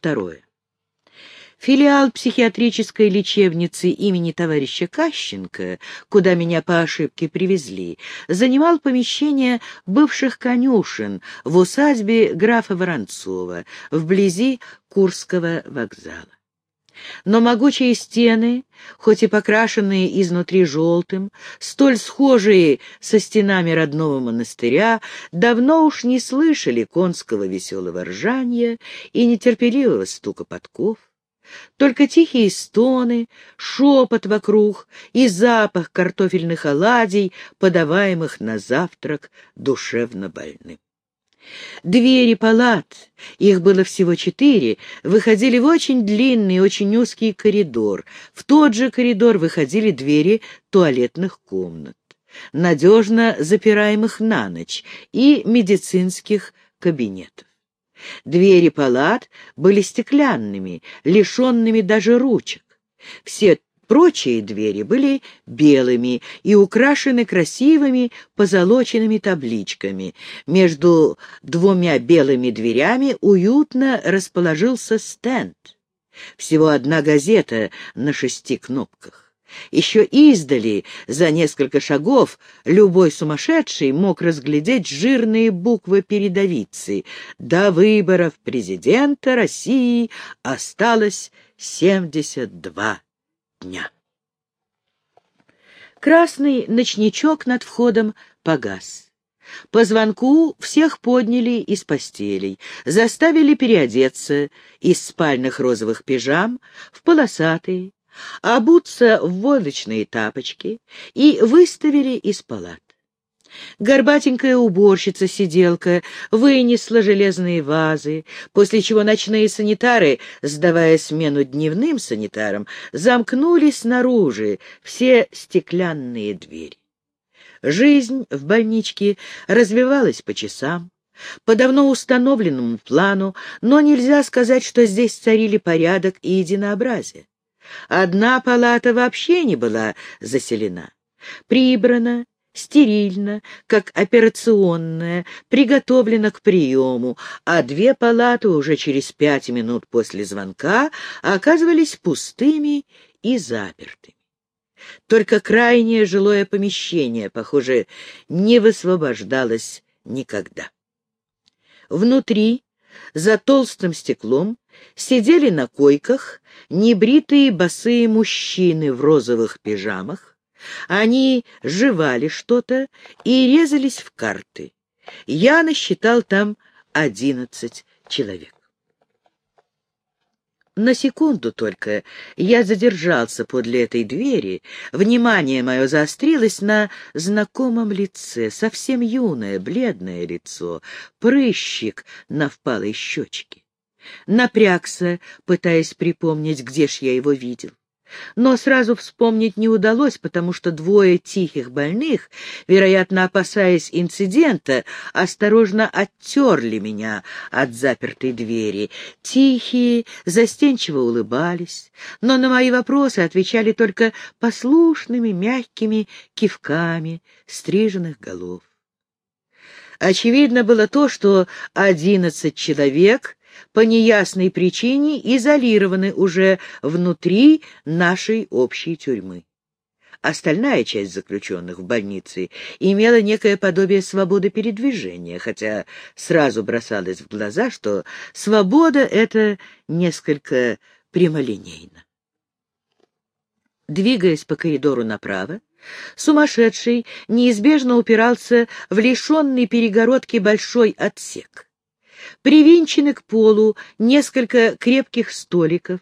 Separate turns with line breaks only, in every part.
Второе. Филиал психиатрической лечебницы имени товарища Кащенко, куда меня по ошибке привезли, занимал помещение бывших конюшен в усадьбе графа Воронцова, вблизи Курского вокзала. Но могучие стены, хоть и покрашенные изнутри желтым, столь схожие со стенами родного монастыря, давно уж не слышали конского веселого ржания и нетерпеливого стука подков. Только тихие стоны, шепот вокруг и запах картофельных оладий, подаваемых на завтрак душевно больным. Двери палат, их было всего четыре, выходили в очень длинный, очень узкий коридор. В тот же коридор выходили двери туалетных комнат, надежно запираемых на ночь, и медицинских кабинетов. Двери палат были стеклянными, лишенными даже ручек. Все прочие двери были белыми и украшены красивыми позолоченными табличками. Между двумя белыми дверями уютно расположился стенд. Всего одна газета на шести кнопках. Еще издали, за несколько шагов, любой сумасшедший мог разглядеть жирные буквы передовицы. До выборов президента России осталось 72 дня. Красный ночничок над входом погас. По звонку всех подняли из постелей, заставили переодеться из спальных розовых пижам в полосатые, обуться в водочные тапочки и выставили из палат. Горбатенькая уборщица-сиделка вынесла железные вазы, после чего ночные санитары, сдавая смену дневным санитарам, замкнули снаружи все стеклянные двери. Жизнь в больничке развивалась по часам, по давно установленному плану, но нельзя сказать, что здесь царили порядок и единообразие. Одна палата вообще не была заселена. Прибрана, стерильно, как операционная, приготовлена к приему, а две палаты уже через пять минут после звонка оказывались пустыми и запертыми. Только крайнее жилое помещение, похоже, не высвобождалось никогда. Внутри, за толстым стеклом, сидели на койках небритые босые мужчины в розовых пижамах. Они жевали что-то и резались в карты. Я насчитал там одиннадцать человек. На секунду только я задержался подле этой двери, внимание мое заострилось на знакомом лице, совсем юное, бледное лицо, прыщик на впалой щечке. Напрягся, пытаясь припомнить, где ж я его видел. Но сразу вспомнить не удалось, потому что двое тихих больных, вероятно, опасаясь инцидента, осторожно оттерли меня от запертой двери. Тихие, застенчиво улыбались, но на мои вопросы отвечали только послушными, мягкими кивками стриженных голов. Очевидно было то, что одиннадцать человек по неясной причине изолированы уже внутри нашей общей тюрьмы. Остальная часть заключенных в больнице имела некое подобие свободы передвижения, хотя сразу бросалось в глаза, что свобода — это несколько прямолинейно. Двигаясь по коридору направо, сумасшедший неизбежно упирался в лишенный перегородки большой отсек. Привинчены к полу несколько крепких столиков,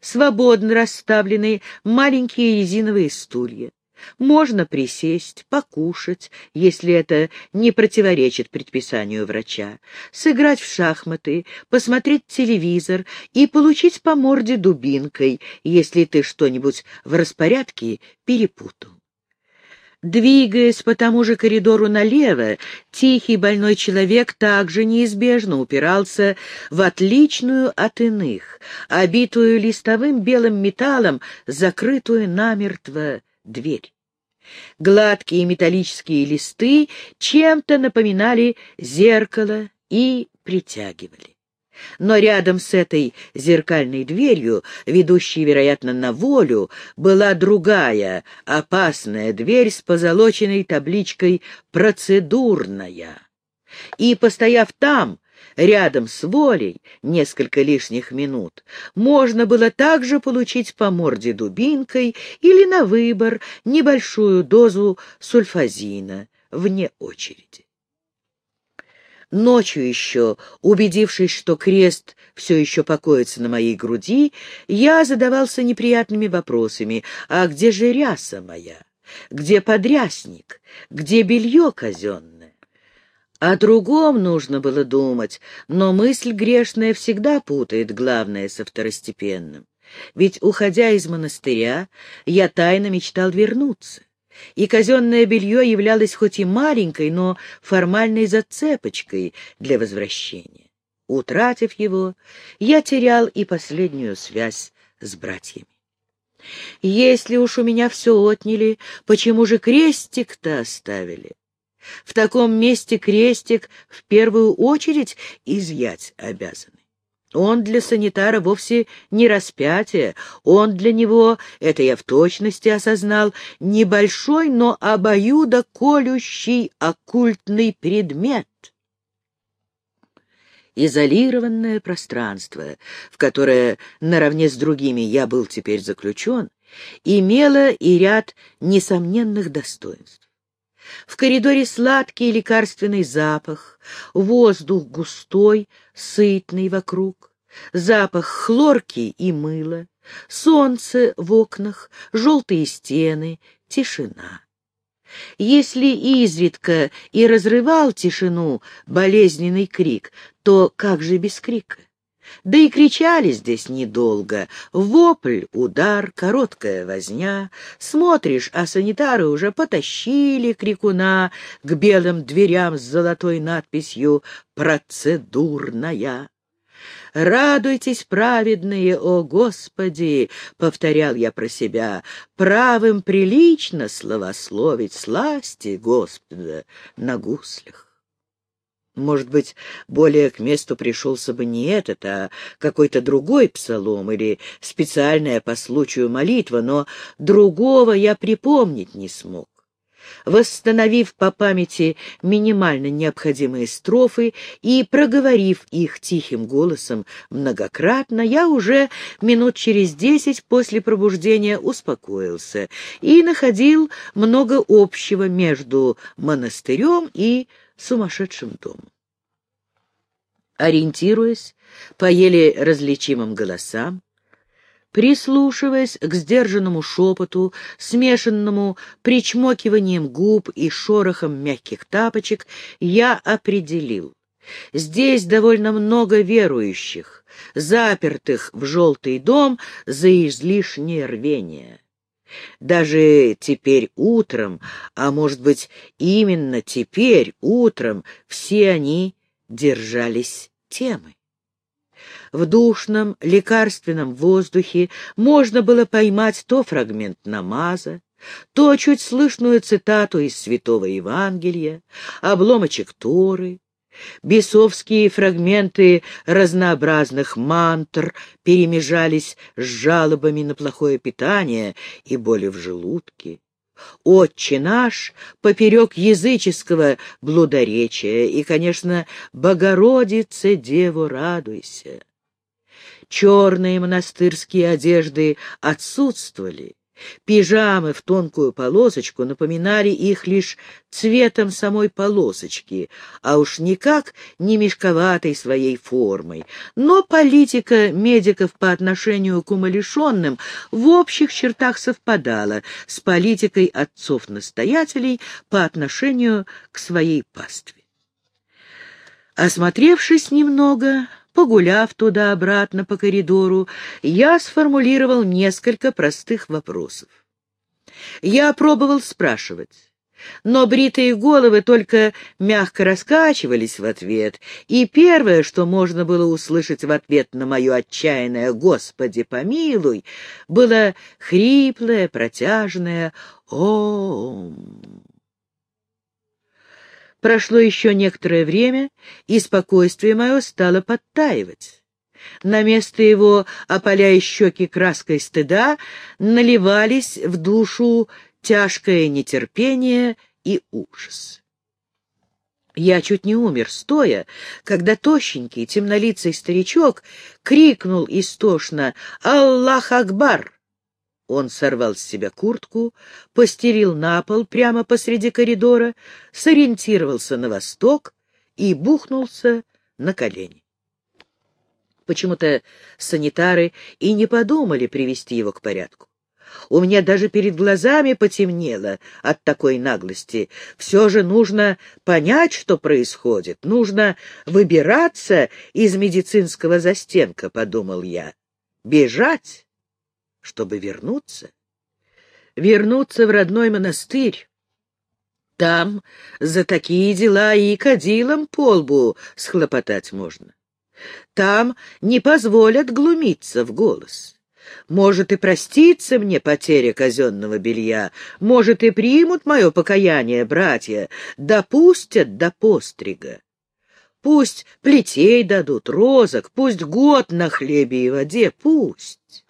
свободно расставлены маленькие резиновые стулья. Можно присесть, покушать, если это не противоречит предписанию врача, сыграть в шахматы, посмотреть телевизор и получить по морде дубинкой, если ты что-нибудь в распорядке перепутал. Двигаясь по тому же коридору налево, тихий больной человек также неизбежно упирался в отличную от иных, обитую листовым белым металлом, закрытую намертво дверь. Гладкие металлические листы чем-то напоминали зеркало и притягивали. Но рядом с этой зеркальной дверью, ведущей, вероятно, на волю, была другая, опасная дверь с позолоченной табличкой «Процедурная». И, постояв там, рядом с волей, несколько лишних минут, можно было также получить по морде дубинкой или на выбор небольшую дозу сульфазина вне очереди. Ночью еще, убедившись, что крест все еще покоится на моей груди, я задавался неприятными вопросами. А где же ряса моя? Где подрясник? Где белье казенное? О другом нужно было думать, но мысль грешная всегда путает главное со второстепенным. Ведь, уходя из монастыря, я тайно мечтал вернуться и казенное белье являлось хоть и маленькой, но формальной зацепочкой для возвращения. Утратив его, я терял и последнюю связь с братьями. Если уж у меня все отняли, почему же крестик-то оставили? В таком месте крестик в первую очередь изъять обязан. Он для санитара вовсе не распятие, он для него, это я в точности осознал, небольшой, но обоюдо колющий оккультный предмет. Изолированное пространство, в которое наравне с другими я был теперь заключен, имело и ряд несомненных достоинств. В коридоре сладкий лекарственный запах, воздух густой, сытный вокруг, запах хлорки и мыла, солнце в окнах, желтые стены, тишина. Если изредка и разрывал тишину болезненный крик, то как же без крика? Да и кричали здесь недолго. Вопль, удар, короткая возня. Смотришь, а санитары уже потащили крикуна к белым дверям с золотой надписью «Процедурная». «Радуйтесь, праведные, о Господи!» — повторял я про себя. «Правым прилично славословить сласти Господа на гуслях». Может быть, более к месту пришелся бы не этот, а какой-то другой псалом или специальная по случаю молитва, но другого я припомнить не смог. Восстановив по памяти минимально необходимые строфы и проговорив их тихим голосом многократно, я уже минут через десять после пробуждения успокоился и находил много общего между монастырем и сумасшедшим домом. Ориентируясь по еле различимым голосам, прислушиваясь к сдержанному шепоту, смешанному причмокиванием губ и шорохом мягких тапочек, я определил. Здесь довольно много верующих, запертых в желтый дом за излишнее рвение. Даже теперь утром, а может быть именно теперь утром, все они держались темы. В душном лекарственном воздухе можно было поймать то фрагмент намаза, то чуть слышную цитату из Святого Евангелия, обломочек Торы, Бесовские фрагменты разнообразных мантр перемежались с жалобами на плохое питание и боли в желудке. «Отче наш» поперек языческого блудоречия и, конечно, «Богородице, Деву, радуйся». Черные монастырские одежды отсутствовали, Пижамы в тонкую полосочку напоминали их лишь цветом самой полосочки, а уж никак не мешковатой своей формой. Но политика медиков по отношению к умалишенным в общих чертах совпадала с политикой отцов-настоятелей по отношению к своей пастве. Осмотревшись немного, Погуляв туда-обратно по коридору, я сформулировал несколько простых вопросов. Я пробовал спрашивать, но бритые головы только мягко раскачивались в ответ, и первое, что можно было услышать в ответ на мое отчаянное «Господи, помилуй», было хриплое, протяжное «Ом». Прошло еще некоторое время, и спокойствие мое стало подтаивать. На место его, опаляя щеки краской стыда, наливались в душу тяжкое нетерпение и ужас. Я чуть не умер, стоя, когда тощенький, темнолицый старичок крикнул истошно «Аллах Акбар!». Он сорвал с себя куртку, постерил на пол прямо посреди коридора, сориентировался на восток и бухнулся на колени. Почему-то санитары и не подумали привести его к порядку. У меня даже перед глазами потемнело от такой наглости. Все же нужно понять, что происходит. Нужно выбираться из медицинского застенка, — подумал я. Бежать, чтобы вернуться. Вернуться в родной монастырь. Там за такие дела и кадилом по лбу схлопотать можно. Там не позволят глумиться в голос. Может, и простится мне потеря казенного белья, может, и примут мое покаяние братья, допустят до пострига. Пусть плетей дадут, розок, пусть год на хлебе и воде, пусть.